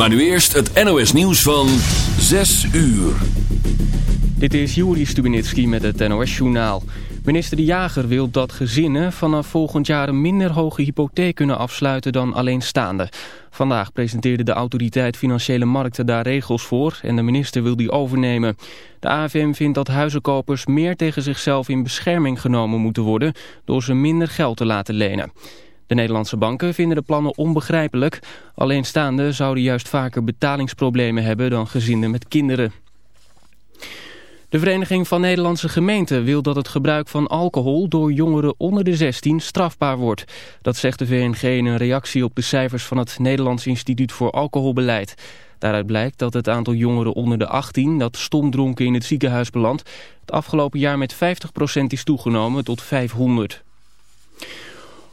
Maar nu eerst het NOS nieuws van 6 uur. Dit is Juri Stubenitski met het NOS-journaal. Minister De Jager wil dat gezinnen vanaf volgend jaar een minder hoge hypotheek kunnen afsluiten dan alleenstaanden. Vandaag presenteerde de autoriteit Financiële Markten daar regels voor en de minister wil die overnemen. De AFM vindt dat huizenkopers meer tegen zichzelf in bescherming genomen moeten worden door ze minder geld te laten lenen. De Nederlandse banken vinden de plannen onbegrijpelijk. Alleenstaanden zouden juist vaker betalingsproblemen hebben dan gezinnen met kinderen. De Vereniging van Nederlandse Gemeenten wil dat het gebruik van alcohol door jongeren onder de 16 strafbaar wordt. Dat zegt de VNG in een reactie op de cijfers van het Nederlands Instituut voor Alcoholbeleid. Daaruit blijkt dat het aantal jongeren onder de 18 dat stomdronken in het ziekenhuis belandt... het afgelopen jaar met 50% is toegenomen tot 500.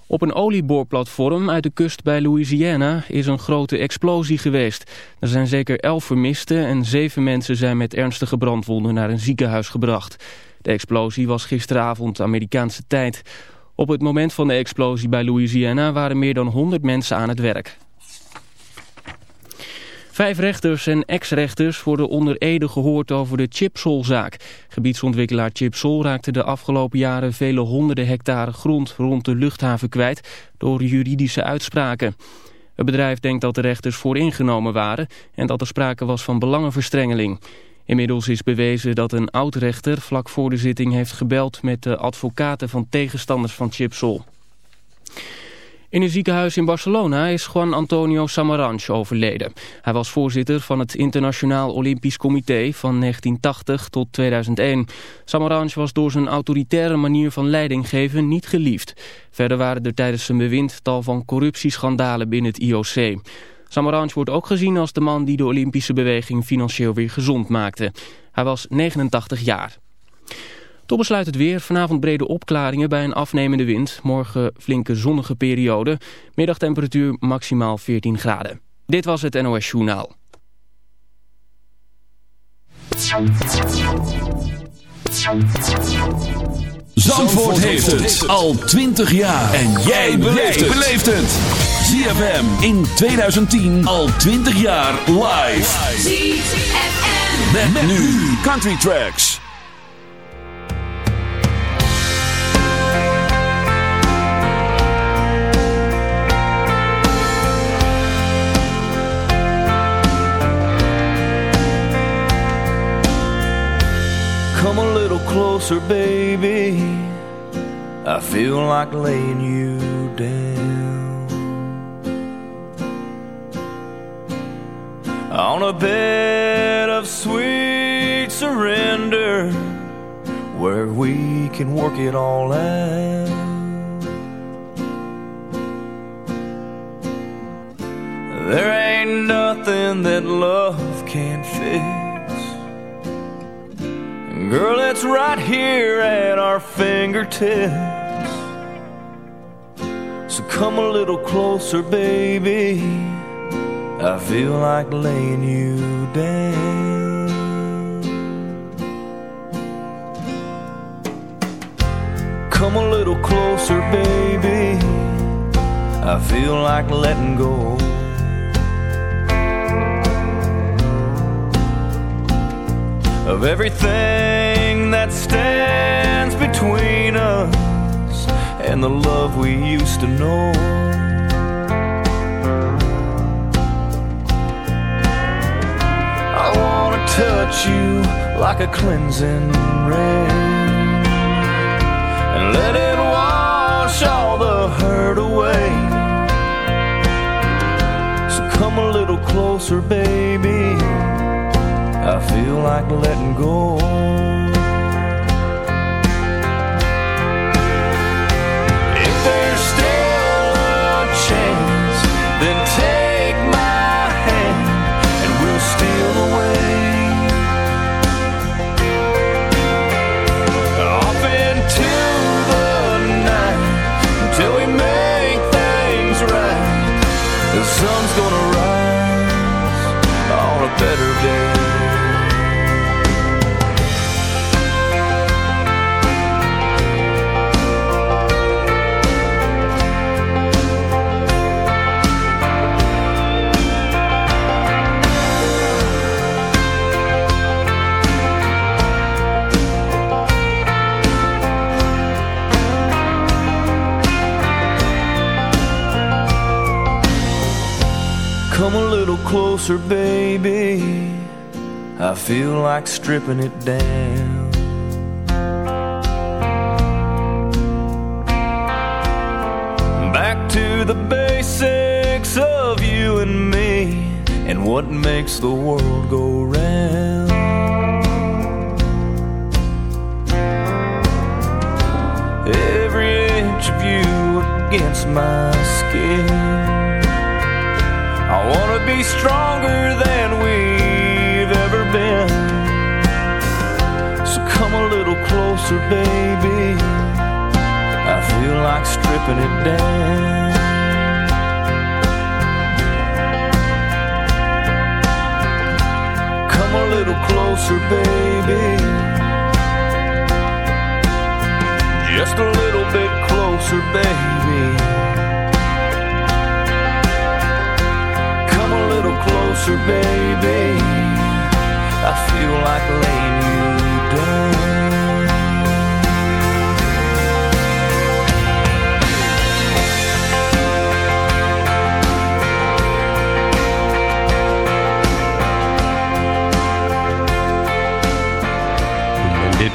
Op een olieboorplatform uit de kust bij Louisiana is een grote explosie geweest. Er zijn zeker elf vermisten en zeven mensen zijn met ernstige brandwonden naar een ziekenhuis gebracht. De explosie was gisteravond Amerikaanse tijd. Op het moment van de explosie bij Louisiana waren meer dan 100 mensen aan het werk. Vijf rechters en ex-rechters worden onder Ede gehoord over de Chipsol-zaak. Gebiedsontwikkelaar Chipsol raakte de afgelopen jaren vele honderden hectare grond rond de luchthaven kwijt door juridische uitspraken. Het bedrijf denkt dat de rechters vooringenomen waren en dat er sprake was van belangenverstrengeling. Inmiddels is bewezen dat een oud-rechter vlak voor de zitting heeft gebeld met de advocaten van tegenstanders van Chipsol. In een ziekenhuis in Barcelona is Juan Antonio Samaranch overleden. Hij was voorzitter van het Internationaal Olympisch Comité van 1980 tot 2001. Samaranch was door zijn autoritaire manier van leiding geven niet geliefd. Verder waren er tijdens zijn bewind tal van corruptieschandalen binnen het IOC. Samaranch wordt ook gezien als de man die de Olympische beweging financieel weer gezond maakte. Hij was 89 jaar. Tot besluit het weer. Vanavond brede opklaringen bij een afnemende wind. Morgen flinke zonnige periode. Middagtemperatuur maximaal 14 graden. Dit was het NOS Journaal. Zandvoort heeft het al 20 jaar. En jij beleeft het. ZFM in 2010 al 20 jaar live. ZFM. Met, nu Country Tracks. Little closer, baby. I feel like laying you down on a bed of sweet surrender where we can work it all out. There ain't nothing that love can't fix. Girl, it's right here at our fingertips. So come a little closer, baby. I feel like laying you down. Come a little closer, baby. I feel like letting go. Of everything that stands between us and the love we used to know. I wanna touch you like a cleansing rain and let it wash all the hurt away. So come a little closer, baby I feel like letting go. Come a little closer, baby. I feel like stripping it down. Back to the basics of you and me and what makes the world go round. Every inch of you against my skin. I wanna be stronger than we've ever been. So come a little closer, baby. I feel like stripping it down. Come a little closer, baby. Just a little bit closer, baby. Closer, baby. I feel like laying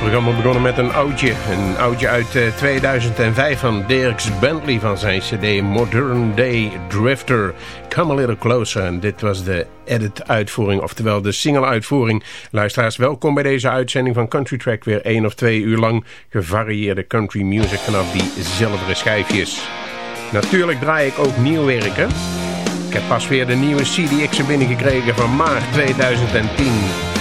programma begonnen met een oudje. Een oudje uit 2005 eh, van Dirks Bentley van zijn cd Modern Day Drifter. Come a Little Closer. En dit was de edit-uitvoering, oftewel de single-uitvoering. Luisteraars, welkom bij deze uitzending van Country Track. Weer één of twee uur lang gevarieerde country music vanaf die zilveren schijfjes. Natuurlijk draai ik ook nieuw werken. Ik heb pas weer de nieuwe CDX er binnengekregen van maart 2010.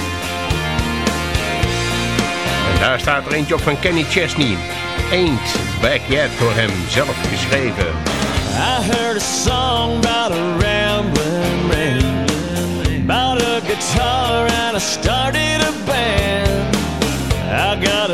Daar staat er eentje op van Kenny Chesney. Ain't Back Yet door hem zelf geschreven. I heard a song about a rambling man About a guitar and I started a band I got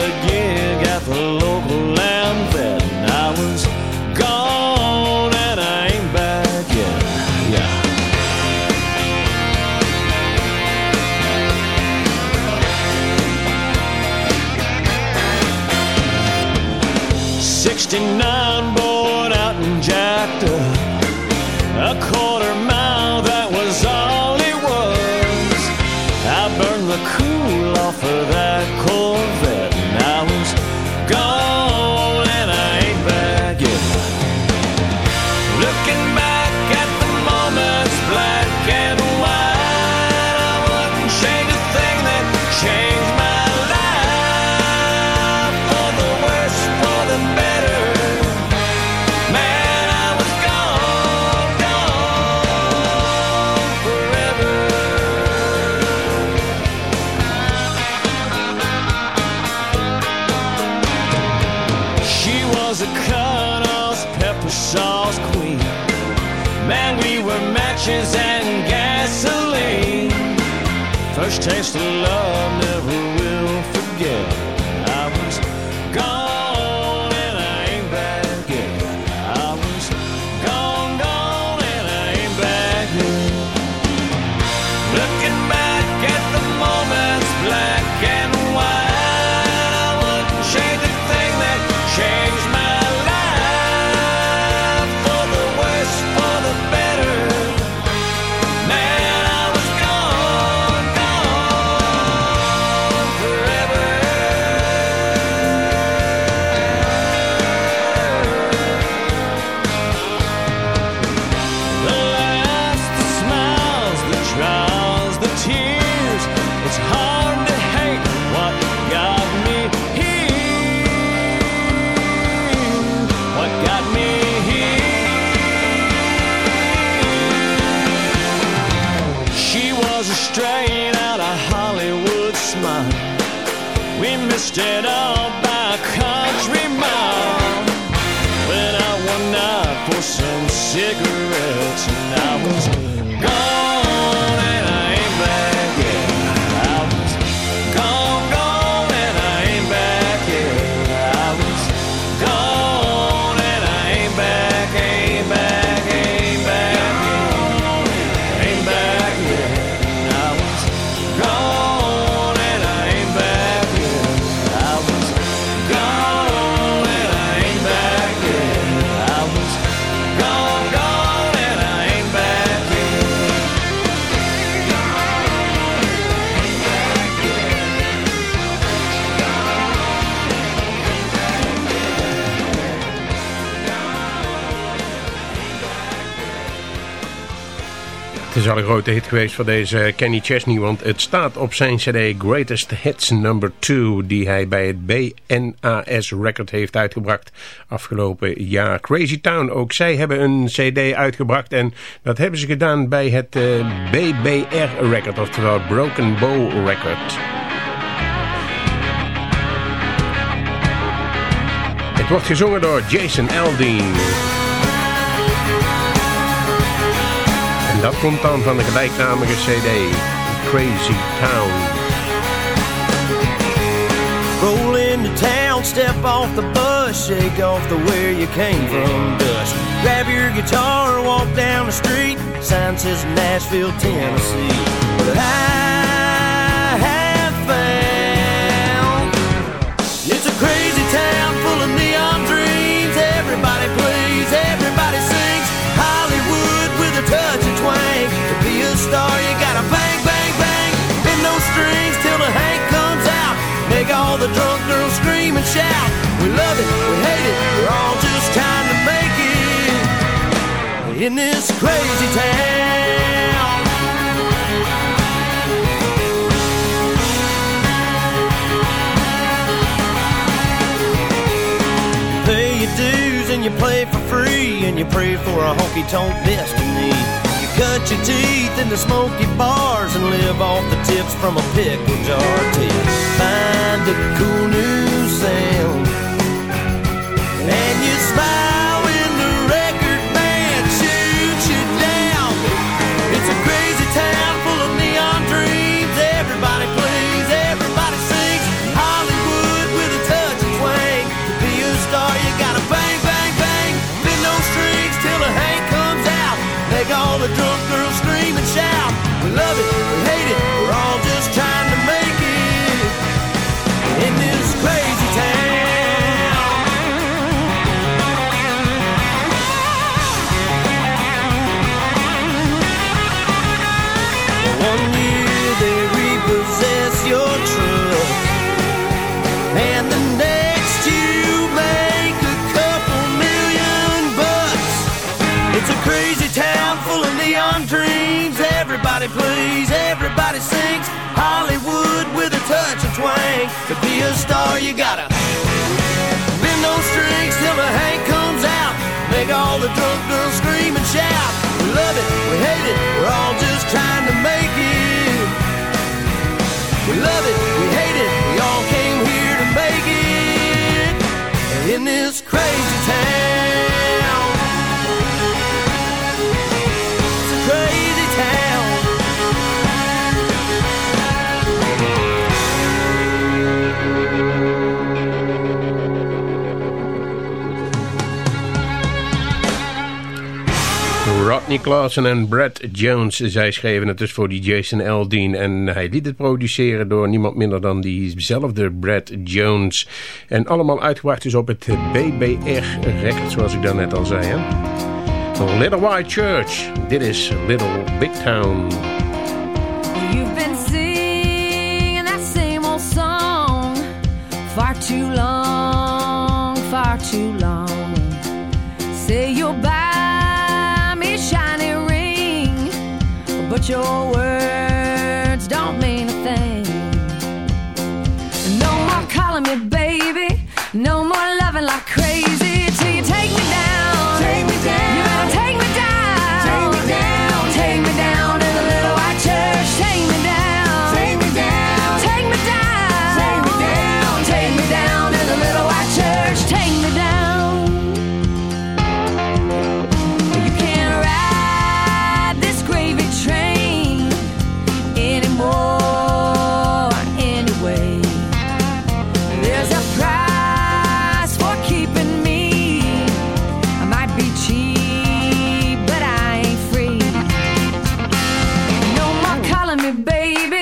the We een grote hit geweest voor deze Kenny Chesney, want het staat op zijn cd Greatest Hits Number 2, die hij bij het BNAS Record heeft uitgebracht afgelopen jaar. Crazy Town, ook zij hebben een cd uitgebracht en dat hebben ze gedaan bij het eh, BBR Record, oftewel Broken Bow Record. Het wordt gezongen door Jason Aldean. En dat komt dan van de gelijknamige cd, Crazy Town. Roll into town, step off the bus, shake off the where you came from dust. Grab your guitar, walk down the street, sign says Nashville, Tennessee. But I the drunk girls scream and shout. We love it, we hate it, we're all just trying to make it in this crazy town. Pay your dues and you play for free, and you pray for a honky tonk destiny. Cut your teeth in the smoky bars and live off the tips from a pickle jar till you find a cool new sound. And you smile all the drunk girls scream and shout. We love it, we hate it, we're all just trying to make it in this crazy town. One year they repossess your truck, and the next you make a couple million bucks. It's a crazy town Plays, everybody sings. Hollywood with a touch of twang. To be a star, you gotta Rodney Clausen en Brad Jones, zij schreven het dus voor die Jason Aldean. En hij liet het produceren door niemand minder dan diezelfde Brad Jones. En allemaal uitgebracht dus op het BBR-record, zoals ik daarnet al zei. Hè? Little White Church, dit is Little Big Town. But your words baby.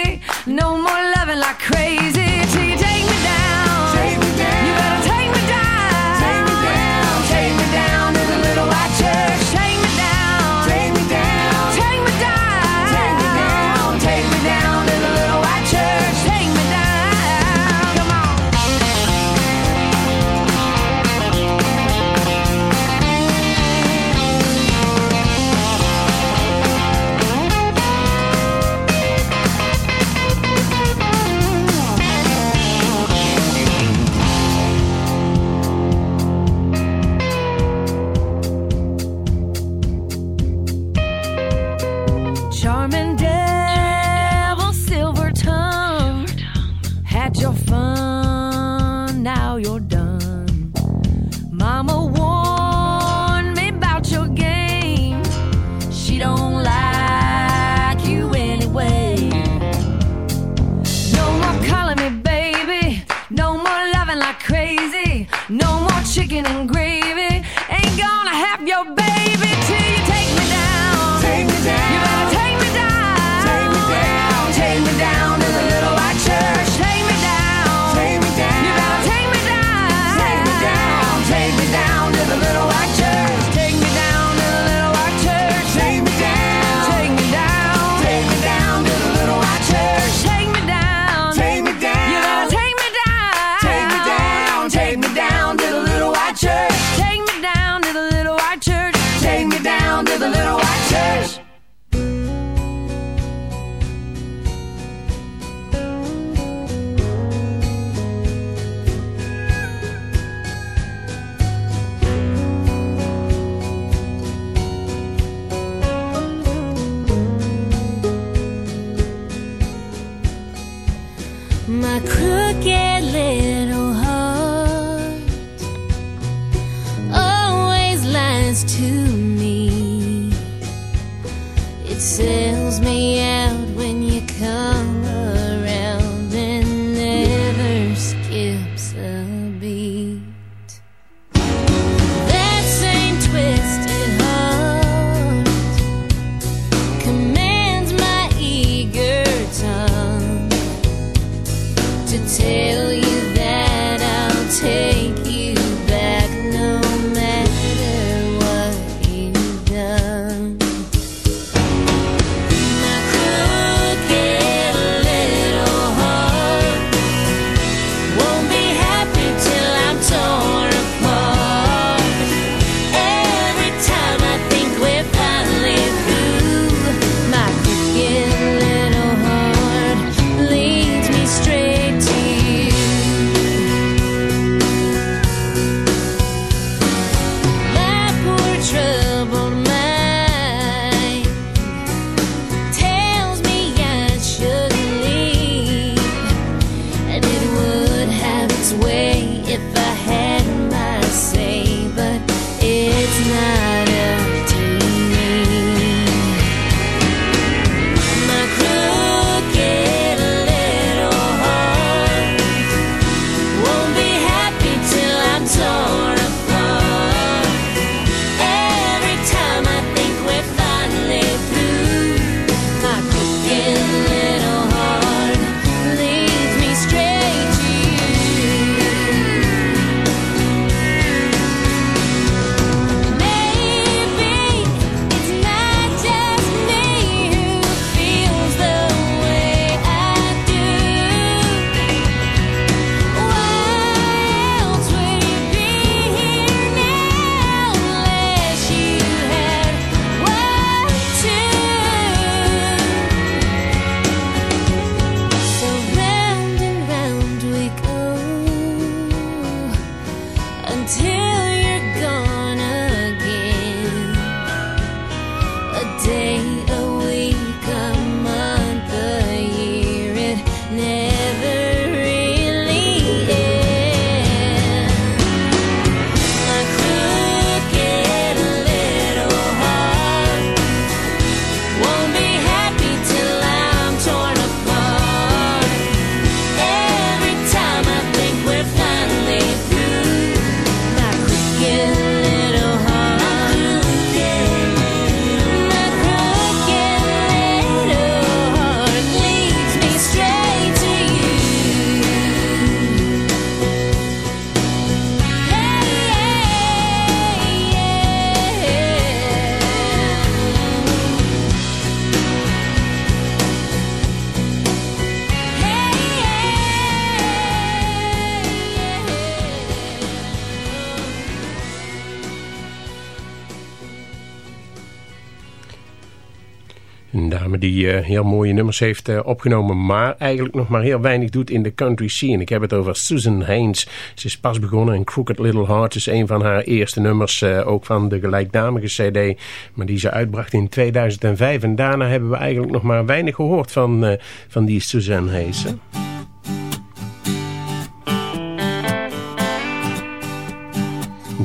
Eh, heel mooie nummers heeft eh, opgenomen, maar eigenlijk nog maar heel weinig doet in de country scene. Ik heb het over Susan Haines. Ze is pas begonnen en Crooked Little Heart is een van haar eerste nummers, eh, ook van de gelijknamige cd, maar die ze uitbracht in 2005. En daarna hebben we eigenlijk nog maar weinig gehoord van, van die Susan Haines.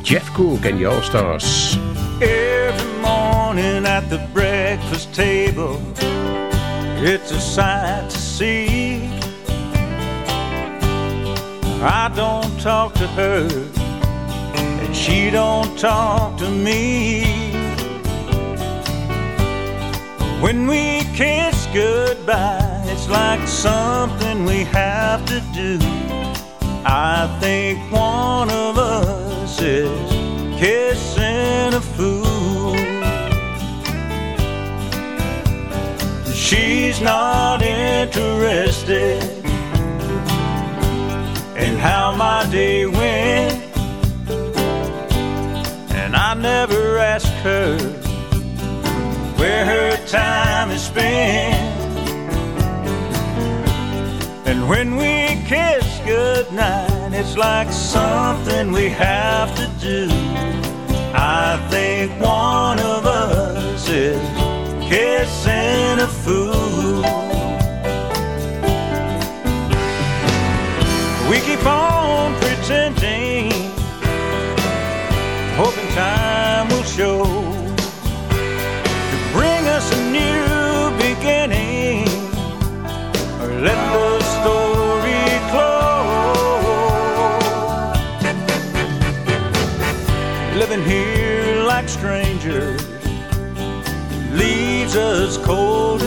Jeff Cook and All Stars. Every morning at the breakfast table It's a sight to see. I don't talk to her, and she don't talk to me. When we kiss goodbye, it's like something we have to do. I think one of us is kissing a fool. She's not interested in how my day went, and I never ask her where her time is spent. And when we kiss goodnight, it's like something we have to do. I think one of us is kissing a fool. We keep on pretending, hoping time will show to bring us a new beginning, or let the story close. Living here like strangers leaves us cold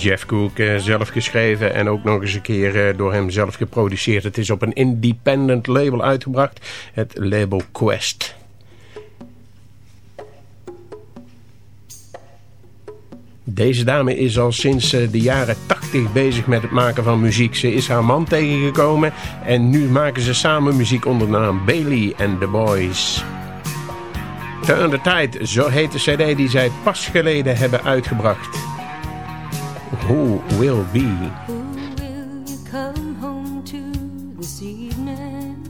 Jeff Cook eh, zelf geschreven en ook nog eens een keer eh, door hem zelf geproduceerd. Het is op een independent label uitgebracht, het label Quest. Deze dame is al sinds eh, de jaren 80 bezig met het maken van muziek. Ze is haar man tegengekomen en nu maken ze samen muziek onder de naam Bailey and the Boys. The Tide, zo heet de cd die zij pas geleden hebben uitgebracht. Who will be? Who will you come home to this evening?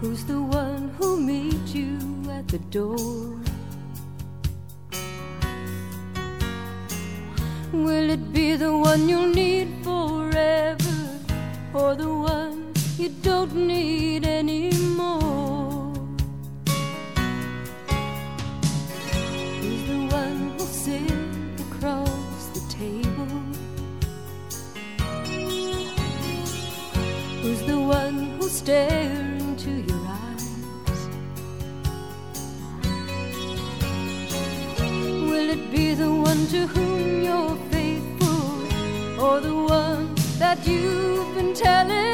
Who's the one who'll meet you at the door? Will it be the one you'll need forever or the one you don't need anymore? Stare into your eyes? Will it be the one to whom you're faithful or the one that you've been telling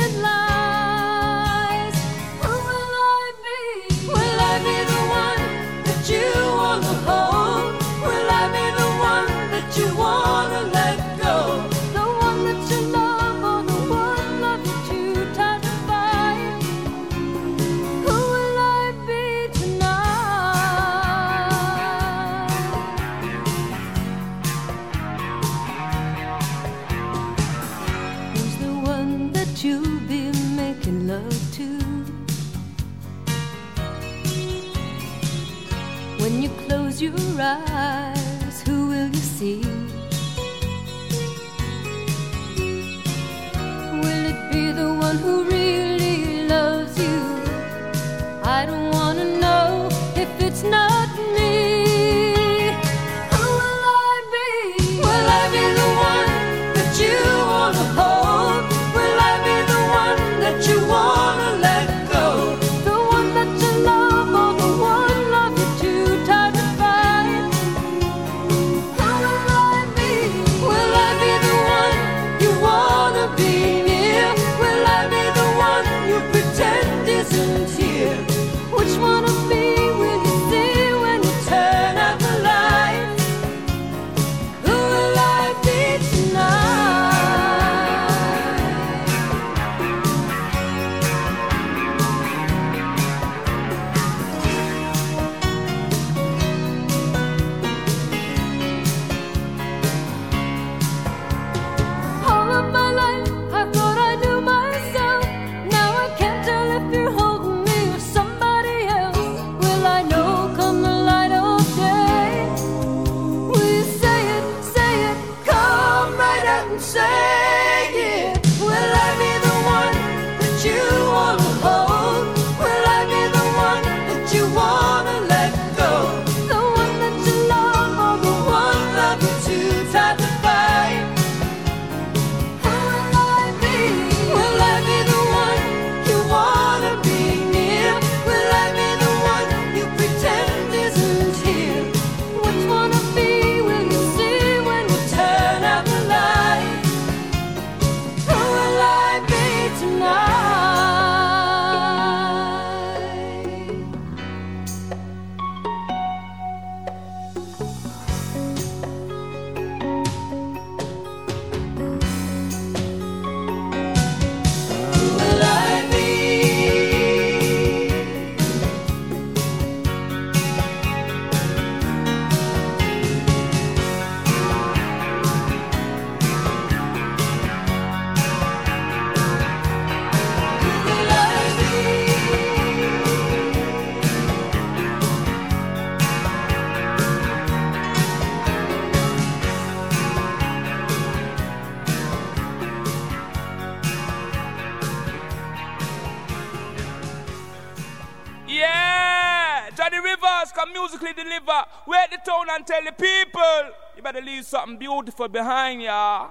something beautiful behind ya.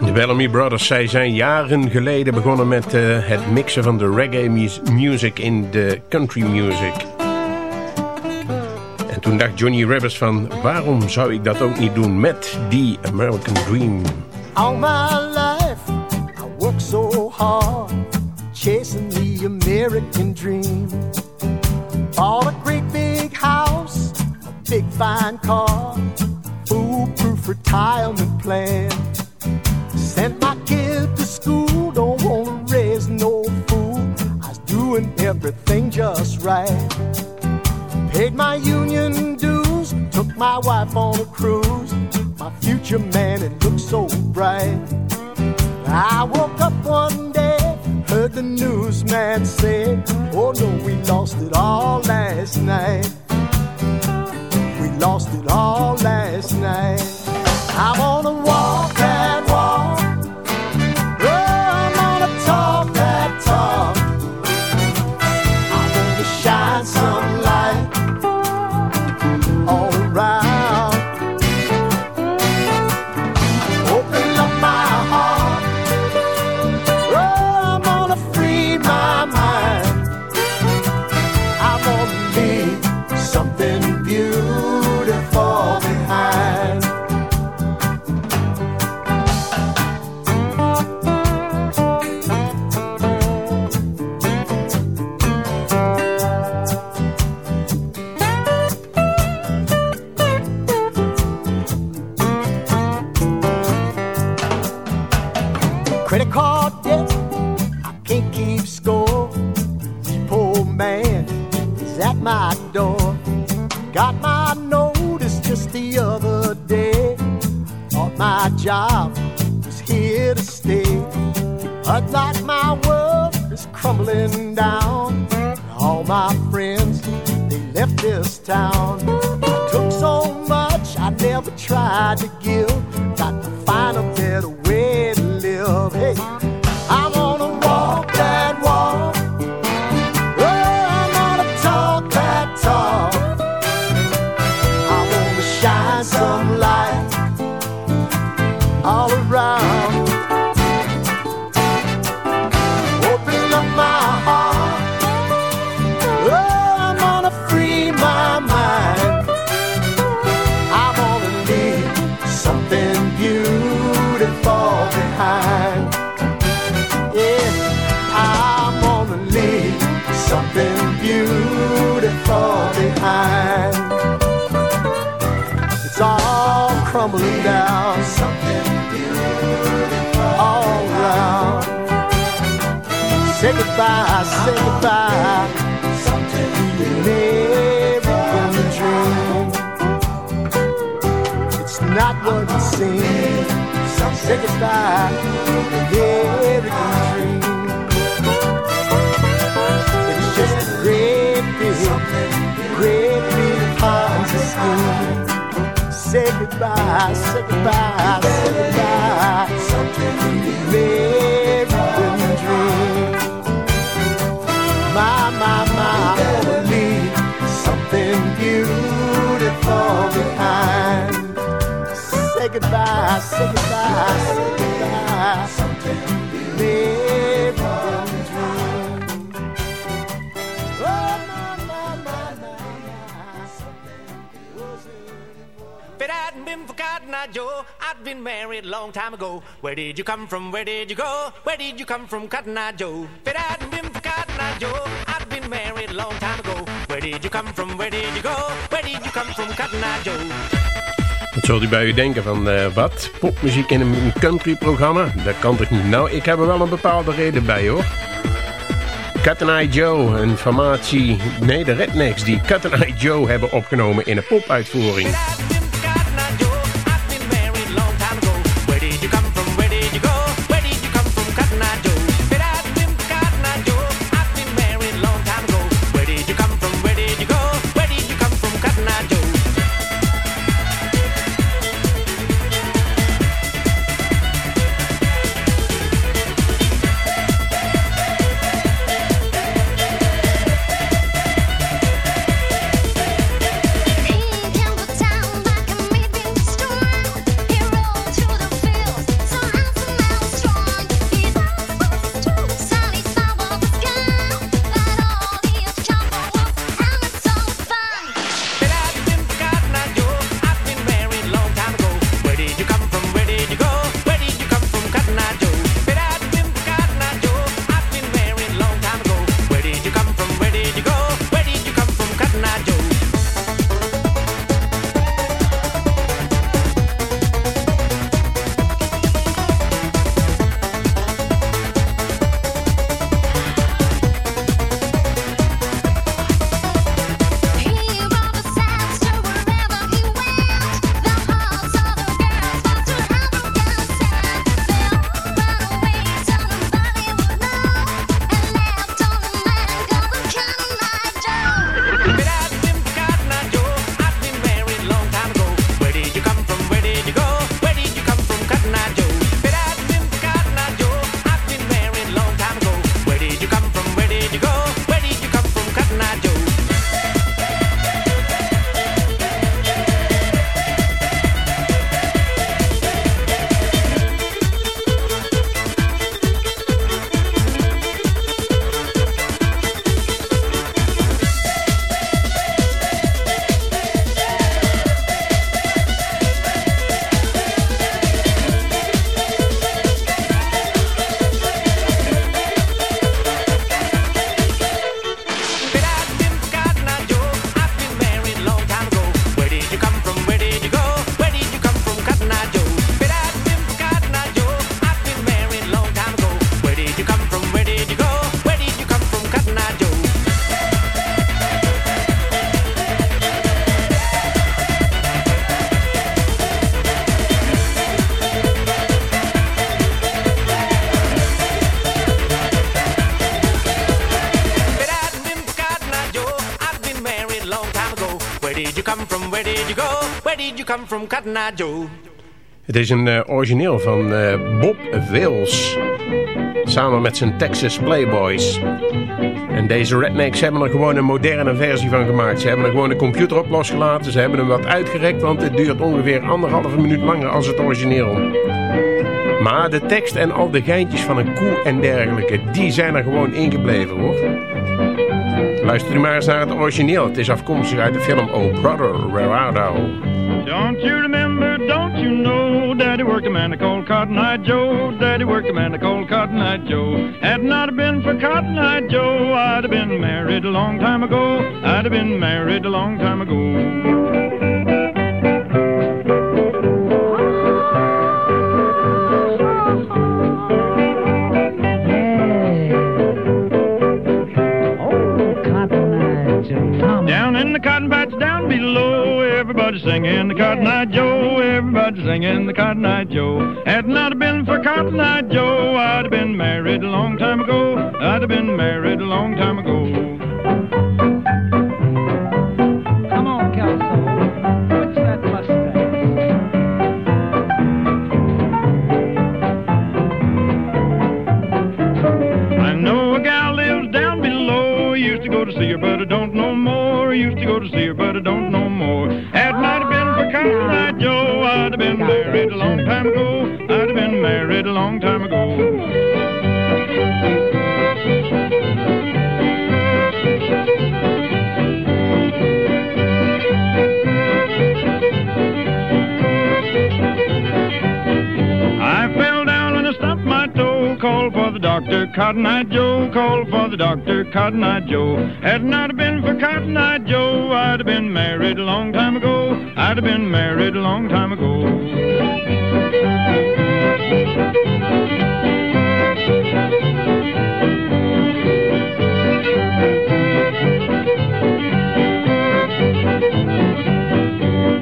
De Bellamy Brothers, zij zijn jaren geleden begonnen met uh, het mixen van de reggae music in de country music. En toen dacht Johnny Rivers van, waarom zou ik dat ook niet doen met die American Dream? All my life, I work so hard, chasing the American dream. Bought big fine car, foolproof retirement plan. Sent my kid to school, don't wanna raise no fool. I was doing everything just right. Paid my union dues, took my wife on a cruise. My future man, it looked so bright. I woke up one day, heard the newsman say, Oh no, we lost it all last night. Lost it all last night. I wanna seems. Goodbye to your American dream. It's just a great big, great big Ponzi scheme. Say goodbye, say goodbye, say goodbye. Say goodbye, say goodbye. Something hadn't been for Cotton Eye Joe, I'd been married a long time ago. Where did you come from? Where did you go? Where did you come from, Cotton Eye Joe? If it hadn't been for Cotton Eye Joe, I'd been married a long time ago. Where did you come from? Where did you go? Where did you come from, Cotton Eye Joe? Wat zult u bij u denken van uh, wat? Popmuziek in een countryprogramma? Dat kan toch niet? Nou, ik heb er wel een bepaalde reden bij hoor. Cut and Eye Joe, een formatie... Nee, de Rednecks die Cut and Eye Joe hebben opgenomen in een popuitvoering. Come from? Het is een uh, origineel van uh, Bob Wills. Samen met zijn Texas Playboys. En deze rednecks hebben er gewoon een moderne versie van gemaakt. Ze hebben er gewoon de computer op losgelaten. Ze hebben hem wat uitgerekt, want het duurt ongeveer anderhalve minuut langer als het origineel. Maar de tekst en al de geintjes van een koe en dergelijke, die zijn er gewoon ingebleven hoor. Luister u maar eens naar het origineel. Het is afkomstig uit de film Oh Brother, Where Art Thou? Don't you remember, don't you know, Daddy worked a man called Cotton Eye Joe. Daddy worked a man called Cotton Eye Joe. Had not been for Cotton Eye Joe, I'd have been married a long time ago. I'd have been married a long time ago. Everybody singing the Cotton Eye Joe, everybody singing the Cotton Eye Joe. Had not have been for Cotton Eye Joe, I'd have been married a long time ago. I'd have been married a long time ago. Come on, Kelso. Fix that mustache. I know a gal lives down below. Used to go to see her, but I don't know more. Used to go to see her, married a long time ago. I'd have been married a long time ago. Doctor, Cotton Eye Joe. Called for the doctor, Cotton Eye Joe. Had not have been for Cotton Eye Joe, I'd have been married a long time ago. I'd have been married a long time ago.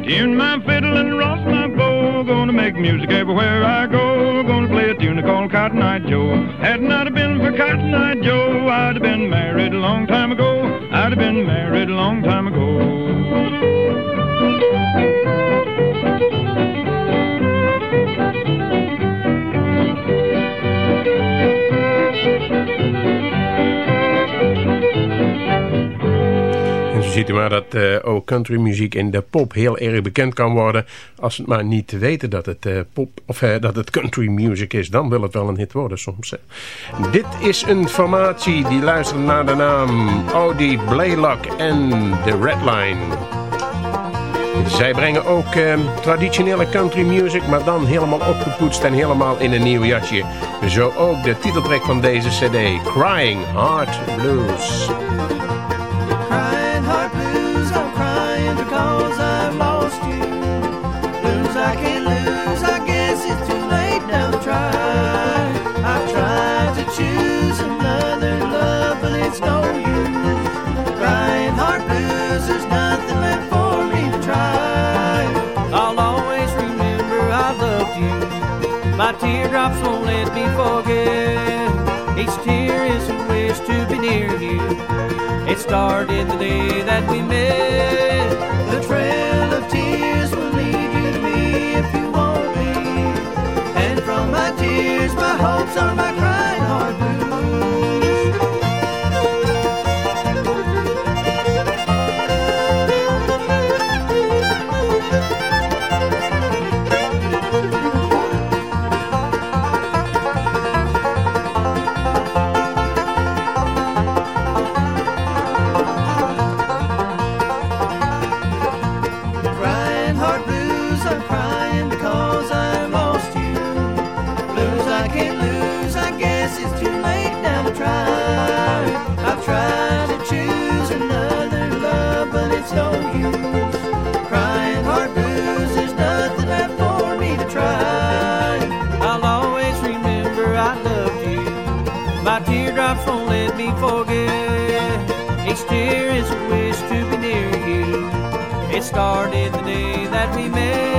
Tune my fiddle and rock my bow. Gonna make music everywhere I go. Play called Cotton Eye Joe. Had not have been for Cotton Eye Joe, I'd have been married a long time ago. I'd have been married a long time ago. Ziet u maar dat eh, ook countrymuziek in de pop heel erg bekend kan worden. Als het maar niet weten dat het, eh, pop, of, eh, dat het country music is. Dan wil het wel een hit worden soms. Dit is een formatie die luistert naar de naam Audi Blaylock en The Red Line. Zij brengen ook eh, traditionele country music, maar dan helemaal opgepoetst en helemaal in een nieuw jasje. Zo ook de titeltrack van deze cd, Crying Heart Blues. My teardrops won't let me forget. Each tear is a wish to be near you. It started the day that we met. The trail of tears will lead you to me if you want me. And from my tears, my hopes are my crying let me forget. Each tear is a wish to be near you. It started the day that we met.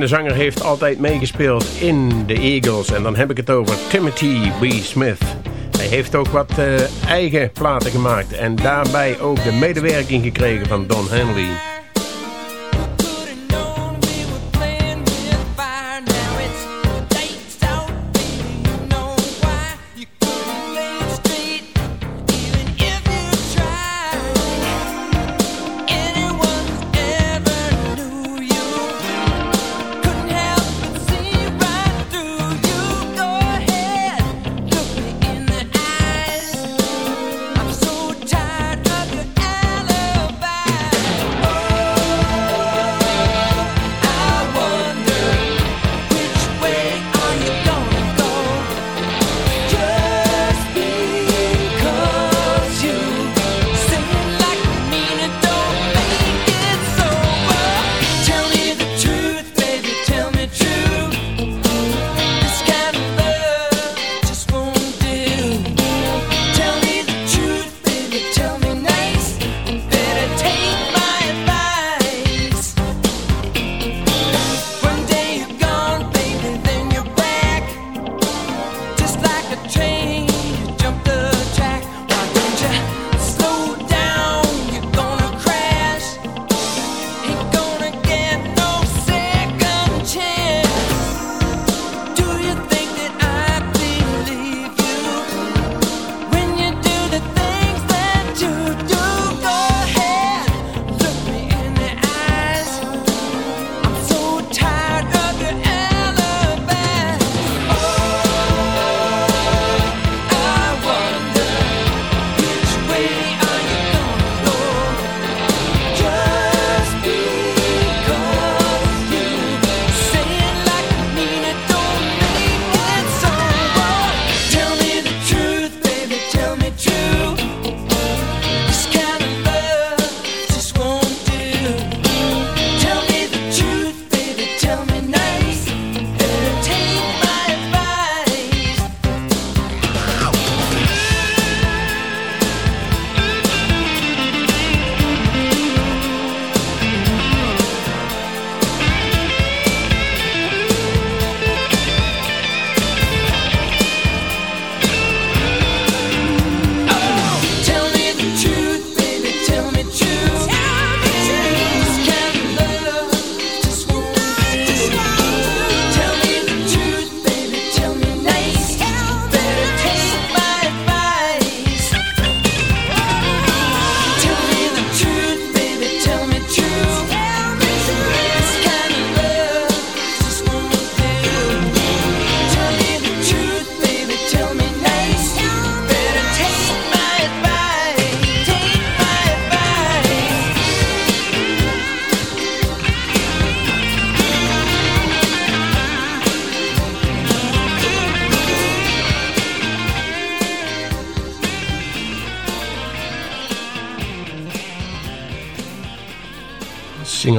De zanger heeft altijd meegespeeld in de Eagles. En dan heb ik het over Timothy B. Smith. Hij heeft ook wat uh, eigen platen gemaakt. En daarbij ook de medewerking gekregen van Don Henley.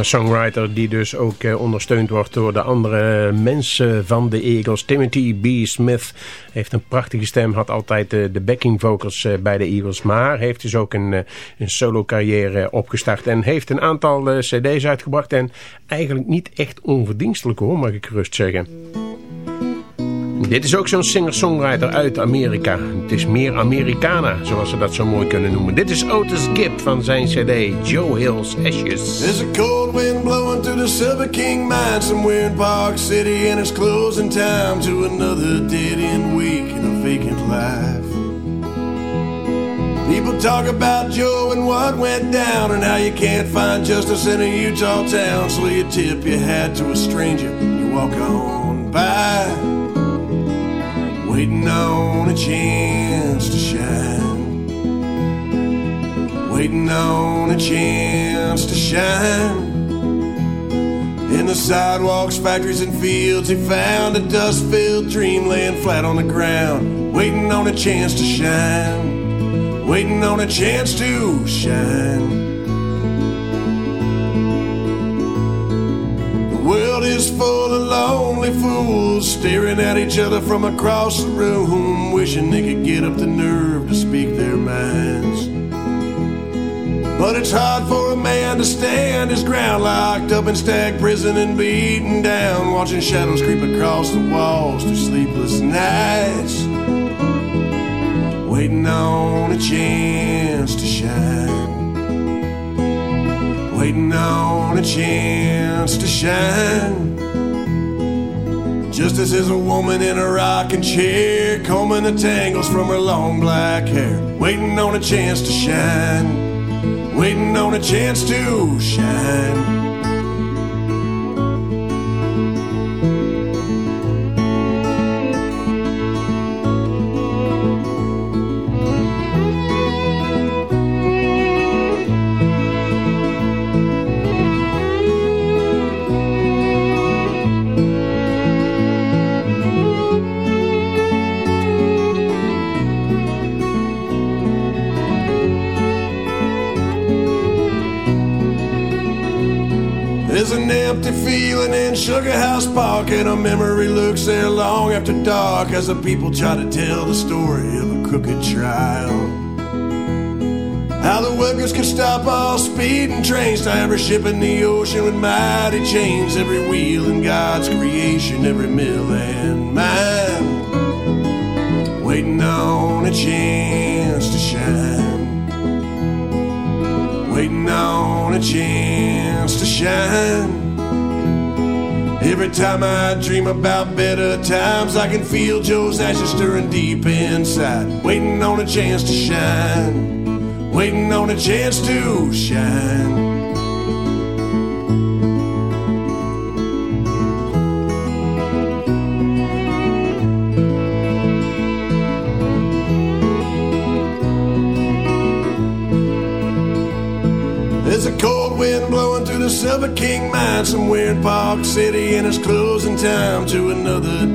Singer-songwriter die dus ook eh, ondersteund wordt door de andere mensen van de Eagles. Timothy B. Smith heeft een prachtige stem, had altijd de, de backing vocals eh, bij de Eagles. Maar heeft dus ook een, eh, een solo carrière opgestart en heeft een aantal eh, cd's uitgebracht. En eigenlijk niet echt onverdienstelijk hoor, mag ik gerust zeggen. Dit is ook zo'n singer-songwriter uit Amerika. Het is meer Americana, zoals ze dat zo mooi kunnen noemen. Dit is Otis Gibb van zijn cd Joe Hill's Ashes. There's a cold wind blowing through the Silver King mine somewhere in Park City and it's closing time to another dead-end week in a vacant life. People talk about Joe and what went down and how you can't find justice in a Utah town so you tip your hat to a stranger you walk on by waiting on a chance to shine. Waiting on a chance to shine. In the sidewalks, factories, and fields, he found a dust filled dream laying flat on the ground. Waiting on a chance to shine. Waiting on a chance to shine. World is full of lonely fools staring at each other from across the room, wishing they could get up the nerve to speak their minds. But it's hard for a man to stand his ground, locked up in stag prison and beaten down, watching shadows creep across the walls through sleepless nights, waiting on a chance to shine, waiting on a chance to shine. Just as is a woman in a rocking chair, combing the tangles from her long black hair, waiting on a chance to shine, waiting on a chance to shine. There's an empty feeling in Sugar House Park, and a memory looks there long after dark as the people try to tell the story of a crooked trial. How the workers could stop all speeding trains to every ship in the ocean with mighty chains, every wheel in God's creation, every mill and mine, waiting on a chance to shine waiting on a chance to shine. Every time I dream about better times, I can feel Joe's ashes stirring deep inside. Waiting on a chance to shine, waiting on a chance to shine. King Park City, to another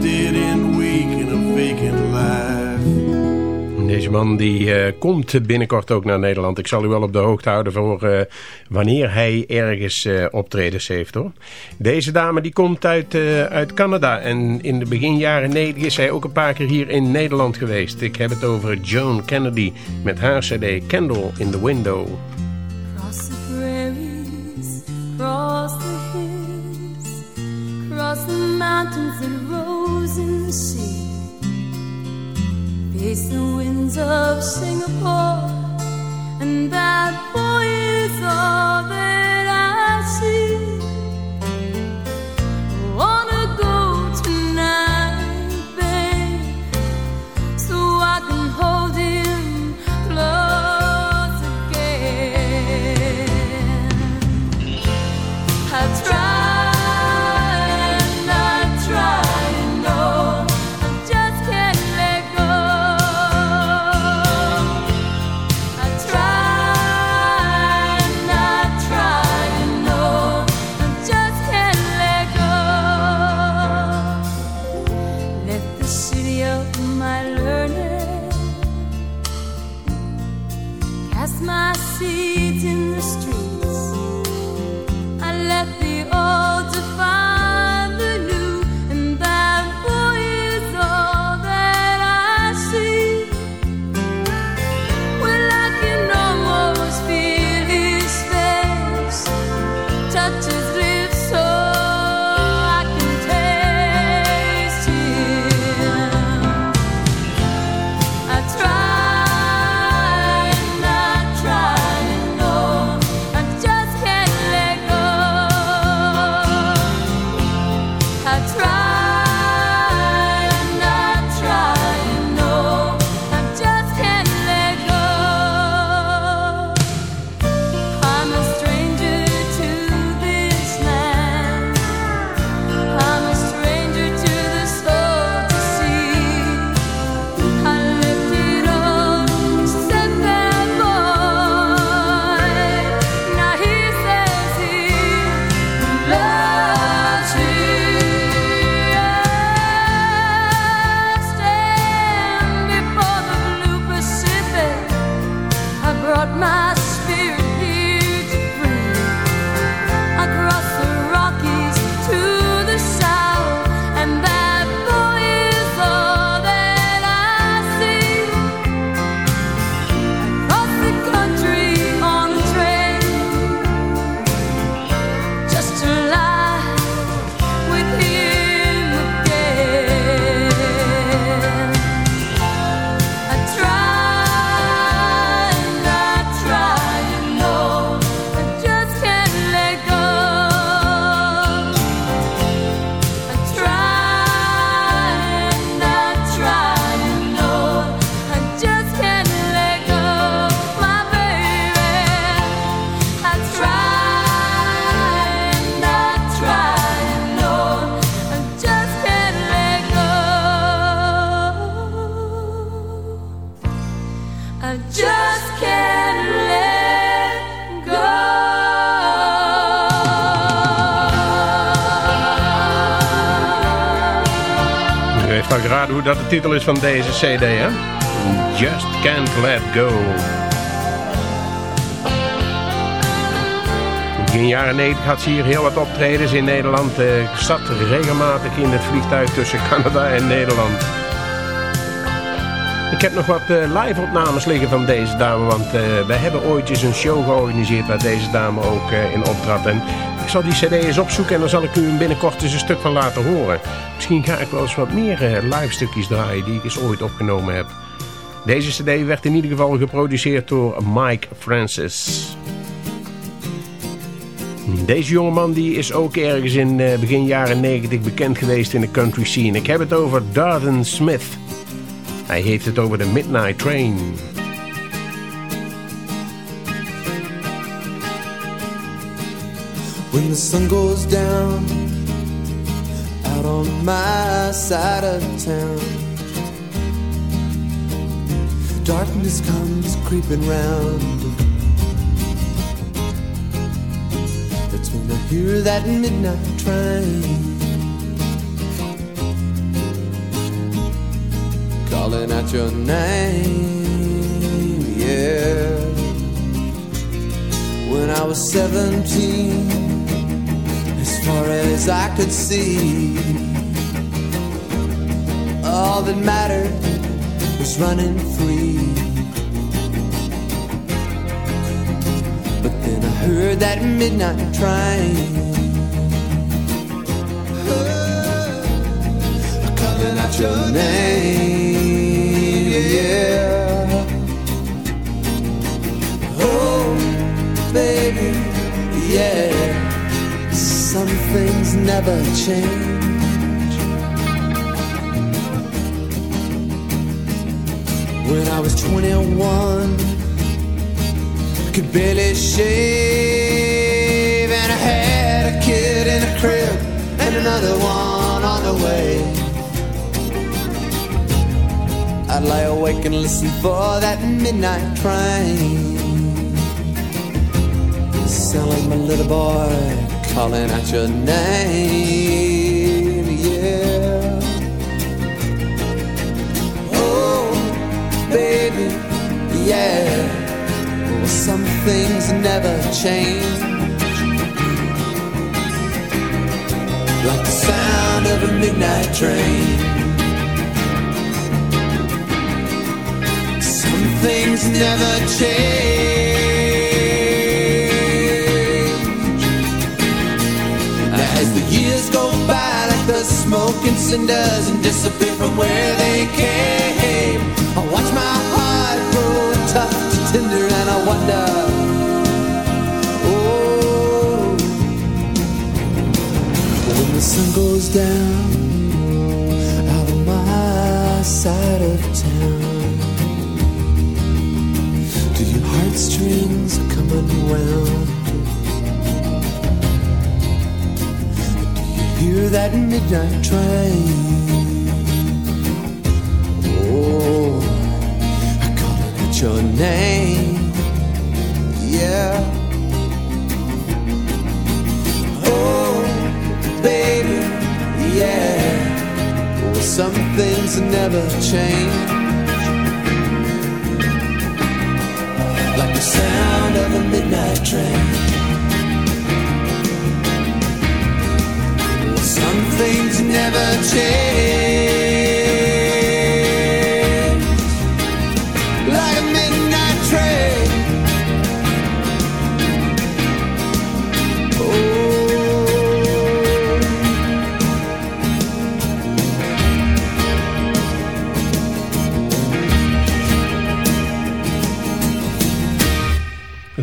week in a life. Deze man die eh, komt binnenkort ook naar Nederland. Ik zal u wel op de hoogte houden voor eh, wanneer hij ergens eh, optredens heeft hoor. Deze dame die komt uit, uit Canada en in de begin jaren 90 is zij ook een paar keer hier in Nederland geweest. Ik heb het over Joan Kennedy met haar cd Candle in the Window. Mountains that rose in the sea. Face the winds of Singapore, and that boy titel is van deze cd, hè? Just Can't Let Go. Begin jaren 90 had ze hier heel wat optredens in Nederland. Eh, Ik zat regelmatig in het vliegtuig tussen Canada en Nederland. Ik heb nog wat eh, live-opnames liggen van deze dame, want uh, wij hebben ooit een show georganiseerd waar deze dame ook in optrad. En ik zal die cd eens opzoeken en dan zal ik u binnenkort eens een stuk van laten horen. Misschien ga ik wel eens wat meer live stukjes draaien die ik eens ooit opgenomen heb. Deze cd werd in ieder geval geproduceerd door Mike Francis. Deze jongeman die is ook ergens in begin jaren 90 bekend geweest in de country scene. Ik heb het over Darden Smith. Hij heeft het over de Midnight Train. When the sun goes down on my side of town, darkness comes creeping round. That's when I hear that midnight train. calling out your name, yeah. When I was 17, as far as I could see, all that mattered was running free. But then I heard that midnight train. calling out your name, yeah. Oh, baby, yeah. Some things never change. When I was 21, could barely shave, and I had a kid in a crib and another one on the way. I'd lie awake and listen for that midnight train. Sound like my little boy calling out your name, baby, yeah. Well, some things never change. Like the sound of a midnight train. Some things never change. As the years go by, like the smoke and cinders, and disappear from where they came, I watch my heart tough to tender, and I wonder. Oh, when the sun goes down out of my side of town. Do your heartstrings come unwound. Do you hear that midnight train? Your name, yeah. Oh, baby, yeah. Well, some things never change. like the sound of a midnight train. Some things never change,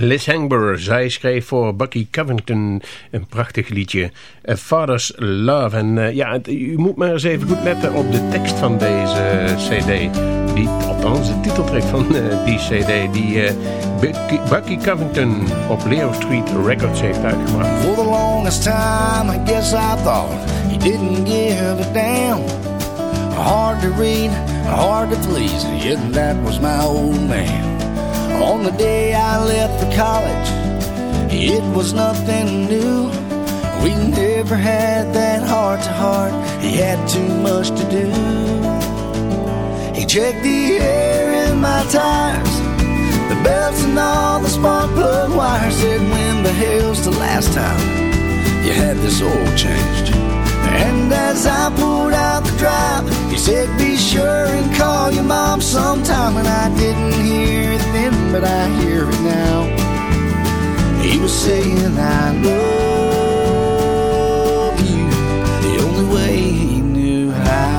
Liz Hangber, zij schreef voor Bucky Covington een prachtig liedje, A Father's Love. En uh, ja, u moet maar eens even goed letten op de tekst van deze cd. Die, althans, de titeltrack van uh, die cd, die Bucky, Bucky, Covington op Leo Street Records heeft uitgebracht. For the longest time, I guess I thought he didn't give a damn. Hard to read, hard to please, yet that was my old man. On the day I left for college, it was nothing new. We never had that heart to heart. He had too much to do. He checked the air in my tires, the belts and all the spark plug wires. Said, when the hell's the last time you had this oil changed? And as I pulled out the drive, he said, Be sure and call your mom sometime. And I didn't hear it then, but I hear it now. He was saying, I love you the only way he knew how.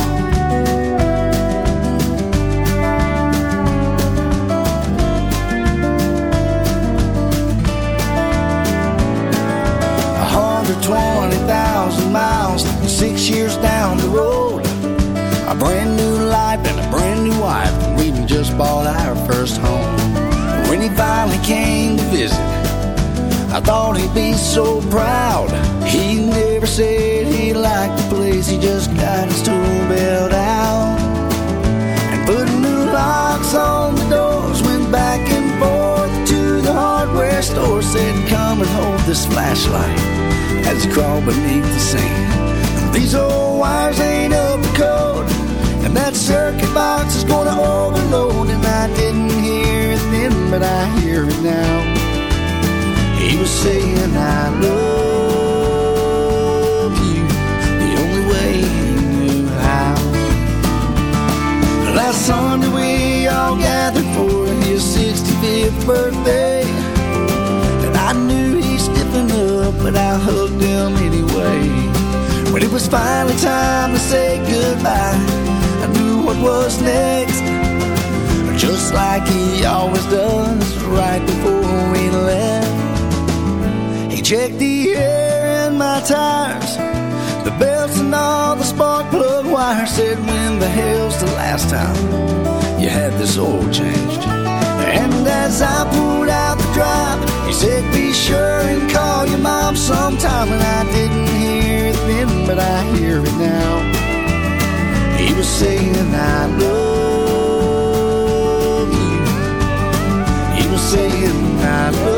A hundred twenty thousand miles, six years down the road. A brand new life and a brand new wife. We'd just bought our first home. When he finally came to visit, I thought he'd be so proud. He never said he liked the place, he just got his tool belt out. And put new locks on the doors, went back and forth to the hardware store. Said, Come and hold this flashlight as he crawled beneath the sand. These old wires ain't up to code, and that circuit box is gonna overload. And I didn't hear it then, but I hear it now. He was saying, I love you the only way he knew how. Last Sunday we all gathered for his 65th birthday. And I knew he's stiffened up, but I hugged him anyway. When it was finally time to say goodbye, I knew what was next. Just like he always does right before we left. He checked the air in my tires, the belts and all the spark plug wires. Said, when the hell's the last time you had this oil changed? And as I pulled out the drive, he said, be sure and call your mom sometime. And I didn't then, but I hear it now. He was saying, I love you. He was saying, I love